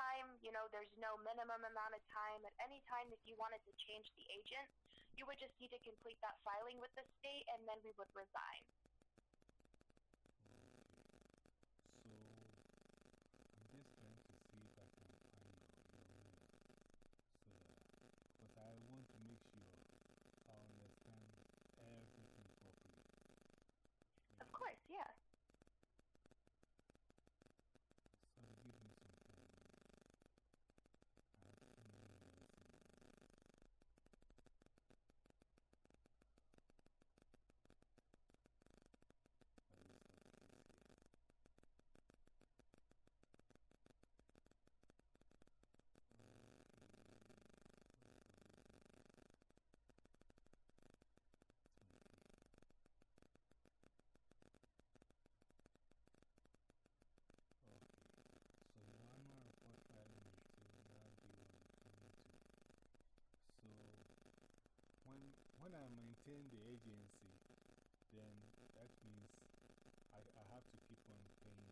time, you know, there's no minimum amount of time. At any time, if you wanted to change the agent, you would just need to complete that filing with the state and then we would resign. Okay. So, I'm just trying to see if I can find your, your email. So that, because I want to make sure I understand everything properly. Of course, yeah. So give me some time. I have too many emails in there. What is that case here? Okay, so the annual report filing is that the one coming to. So when, I maintain the agency, then that means I, I have to keep on paying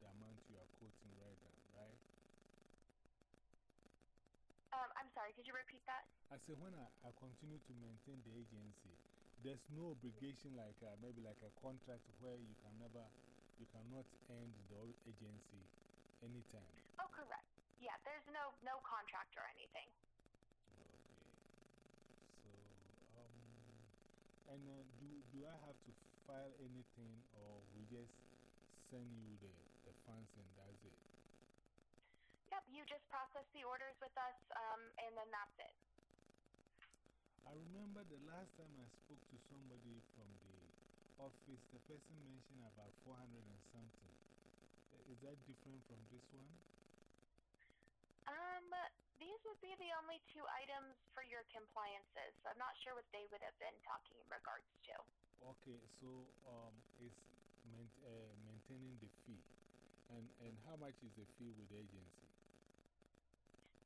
the amount you are quoting right now, right? Um, I'm sorry, could you repeat that? I said when I, I continue to maintain the agency, there's no obligation like uh, maybe like a contract where you can never, you cannot end the agency anytime. Oh, correct. Yeah, there's no, no contract or anything. Okay. So, um, and uh, do, do I have to file anything or we just send you the, the funds and that's it? Yep, you just process the orders with us, um, and then that's it. I remember the last time I spoke to somebody from the office, the person mentioned about 400 and something. Is that different from this one? Um, these would only two items for your compliances. I'm not sure what they would have been talking in regards to. Okay, so um, it's main, uh, maintaining the fee. And, and how much is the fee with the agency?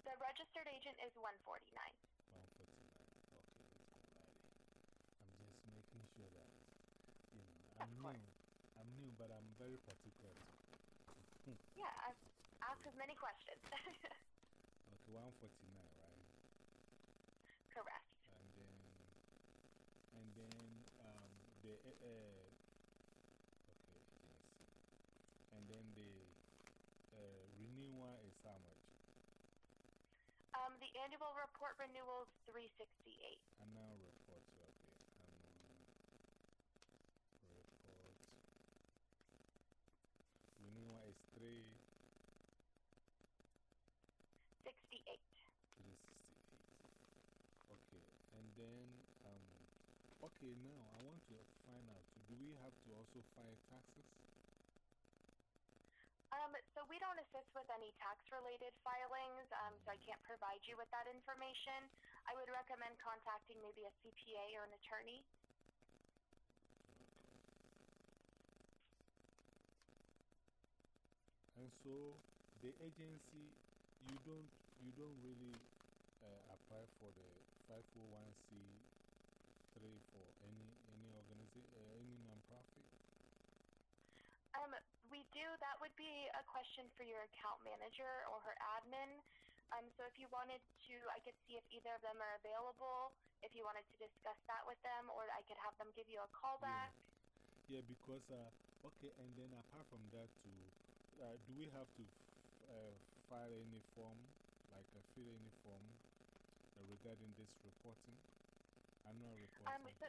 The registered agent is 149. 149. Okay, let's go right I'm just making sure that, you know, I'm Of course. new. I'm new, but I'm very particular. Yeah, ask, ask as many questions. Okay, 149, right? Correct. And then, and then, um, the, uh, okay, agency. And then the uh, renewal is how much? Um, the annual report renewal is 368. Annual report, okay. Annual report. Renewal is 3. 68. 368. Okay, and then, okay, now I want to find out do we have to also file taxes? Um, so we don't assist with any tax-related filings, um, so I can't provide you with that information. I would recommend contacting maybe a CPA or an attorney. And so the agency, you don't, you don't really uh, apply for the 501c3 for any, any organization, uh, any nonprofit? Um, we do. That would be a question for your account manager or her admin. Um, so if you wanted to, I could see if either of them are available, if you wanted to discuss that with them, or I could have them give you a call back. Yeah, because, uh, okay, and then apart from that, too, uh, do we have to uh, file any form, like uh, fill any form uh, regarding this reporting? Annual Um, so,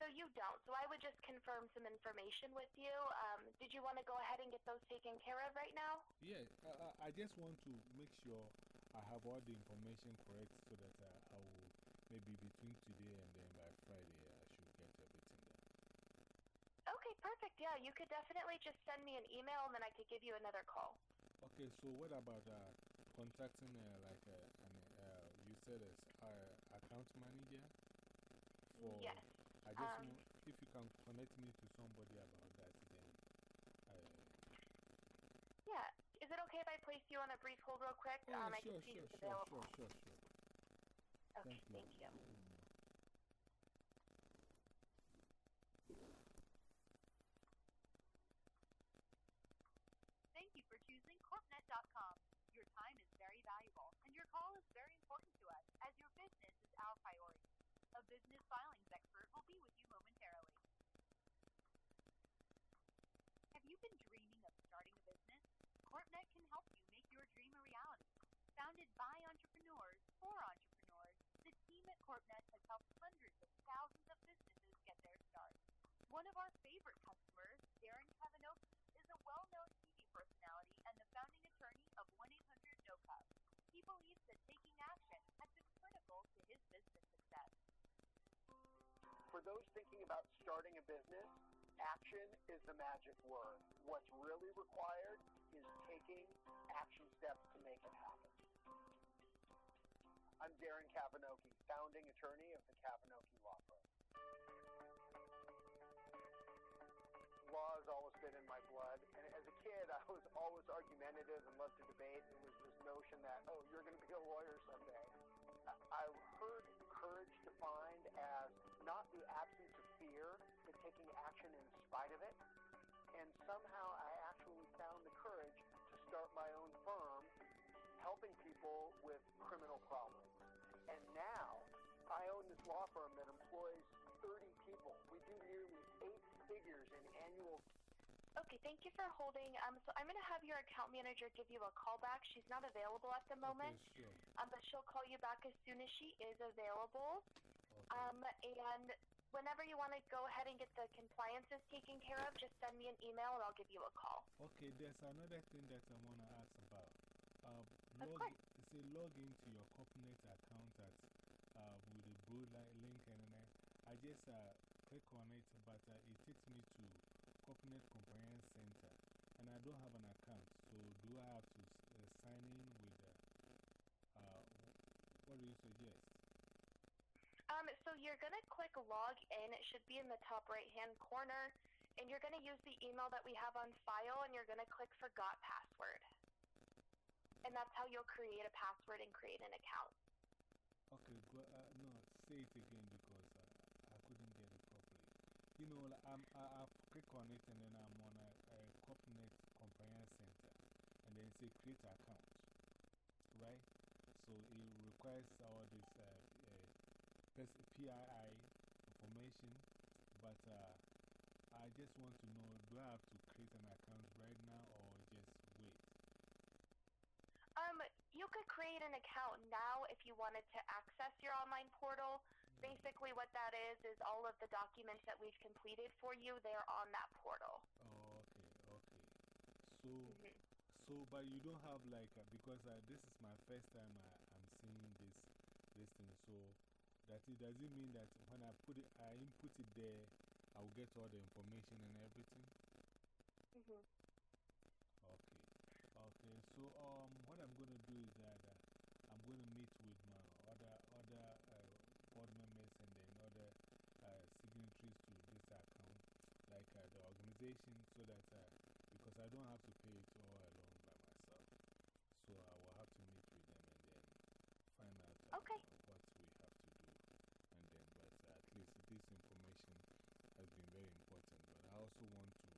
so you don't. So I would just confirm some information with you. Um, did you want to go ahead and get those taken care of right now? Yeah, I, I- I just want to make sure I have all the information correct so that uh, I will, maybe between today and then by Friday, I should get everything done. Okay, perfect. Yeah, you could definitely just send me an email and then I could give you another call. Okay, so what about uh, contacting, uh, like, uh, an, uh, you said it's uh, account manager? Or yes. I just um, want, if you can connect me to somebody about that, then. I, yeah. Is it okay if I place you on a brief hold real quick? Oh, um, sure, I can see sure, who's sure, available. sure, sure, sure. Okay, thank, thank you. Thank you for choosing CorpNet.com. Your time is very valuable, and your call is very important to us, as your business is our priority. A business filing CorpNet can help you make your dream a reality. Founded by entrepreneurs for entrepreneurs, the team at CorpNet has helped hundreds of thousands of businesses get their start. One of our favorite customers, Darren Kavinoky, is a well-known TV personality and the founding attorney of 1-800-NO-CUP. He believes that taking action has been critical to his business success. For those thinking about starting a business, action is the magic word. What's really required is taking action steps to make it happen. I'm Darren Kavinoky, founding attorney of the Kavinoky Law Firm. Law has always been in my blood, and as a kid, I was always argumentative and loved to debate. It was this notion that, oh, you're going to be a lawyer someday. I heard courage defined as not the absence of fear, but taking action in spite of it. And somehow start my own firm helping people with criminal problems. And now I own this law firm that employs 30 people. We do nearly eight figures in annual Okay, thank you for holding. Um, so I'm going to have your account manager give you a call back. She's not available at the moment, Okay, sure. um, but she'll call you back as soon as she is available. Um, and whenever you want to go ahead and get the compliances taken care of, just send me an email and I'll give you a call. Okay, there's another thing that I want to ask about. Uh, log, say log into your CorpNet account at, uh, with the blue li- link and then I just uh, click on it, but uh, it takes me to CorpNet Compliance Center and I don't have an account. So do I have to uh, sign in with, uh, uh, what do you suggest? Um, so you're going to click log in. It should be in the top right hand corner. And you're going to use the email that we have on file and you're going to click forgot password. And that's how you'll create a password and create an account. Okay, go, uh, no, say it again because uh, I couldn't get it properly. You know, like, I'm, I, I click on it and then I'm on a, a CorpNet Compliance Center and then say create account, right? So it requires all this uh, PII information, but uh, I just want to know do I have to create an account right now or just wait? Um, you could create an account now if you wanted to access your online portal. Basically, what that is is all of the documents that we've completed for you. They're on that portal. Oh, okay, okay. So. Mhm. So, but you don't have like, uh, because uh, this is my first time I, I'm seeing this, this thing. So, that it, doesn't mean that when I put it, I input it there, I will get all the information and everything? Mhm. Okay. Okay. So, um, what I'm going to do is that uh, I'm going to meet with my other, other uh, board members and then other uh, signatories to this account, like uh, the organization, so that uh, because I don't have to pay it all alone by myself. So, I will have to meet with them and then find out Okay. what we have to do. And then, but uh, at least this information has been very important. But I also want to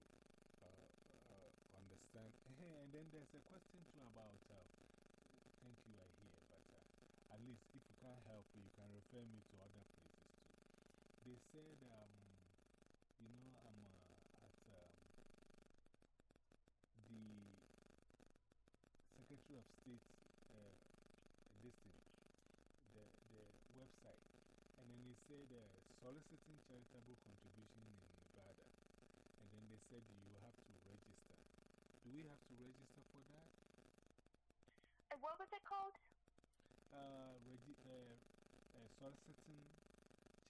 uh, uh, understand. and then there's a question too about, uh, thank you, I hear, but uh, at least if you can't help, you can refer me to other places too. They said, um, you know, I'm uh, at um, the Secretary of State this thing, the, the website, and then they said soliciting charitable contribution in Nevada. And then they said you have to register. Do we have to register for that? And what was it called? Uh, uh, uh, soliciting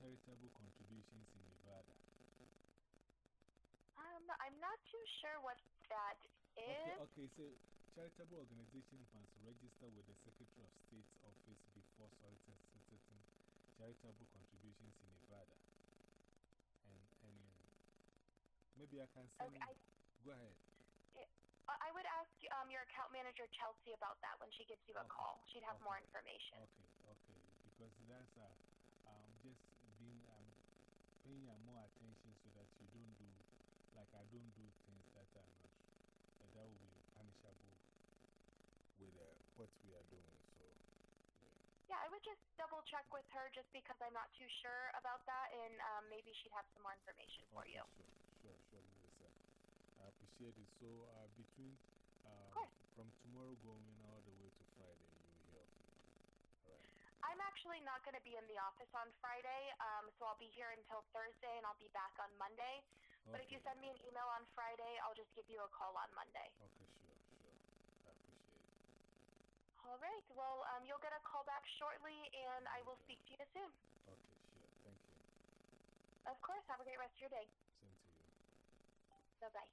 charitable contributions in Nevada. Um, I'm not too sure what that is. Okay, okay, so charitable organization must register with the Secretary of State's office before soliciting charitable contributions in Nevada. And, and uh, maybe I can send Okay, I, Go ahead. I would ask um, your account manager, Chelsea, about that when she gives you a call. She'd have Okay. more information. Okay, okay. Because that's uh, um, just being um, paying more attention so that you don't do, like I don't do things that are not, uh, that will be punishable with uh, what we are doing. Yeah. I would just double check with her just because I'm not too sure about that, and um, maybe she'd have some more information for Okay, you. Sure, sure, sure, Melissa. I appreciate it. So, uh, between uh, from tomorrow going all the way to Friday, you'll hear from me. Right. I'm actually not going to be in the office on Friday, um, so I'll be here until Thursday, and I'll be back on Monday. But if you send me an email on Friday, I'll just give you a call on Monday. Okay, sure, sure. I appreciate it. All right. Well, um, you'll get back shortly, and I will speak to you soon. Okay, sure. Thank you. Of course. Have a great rest of your day. Same to you. Bye bye.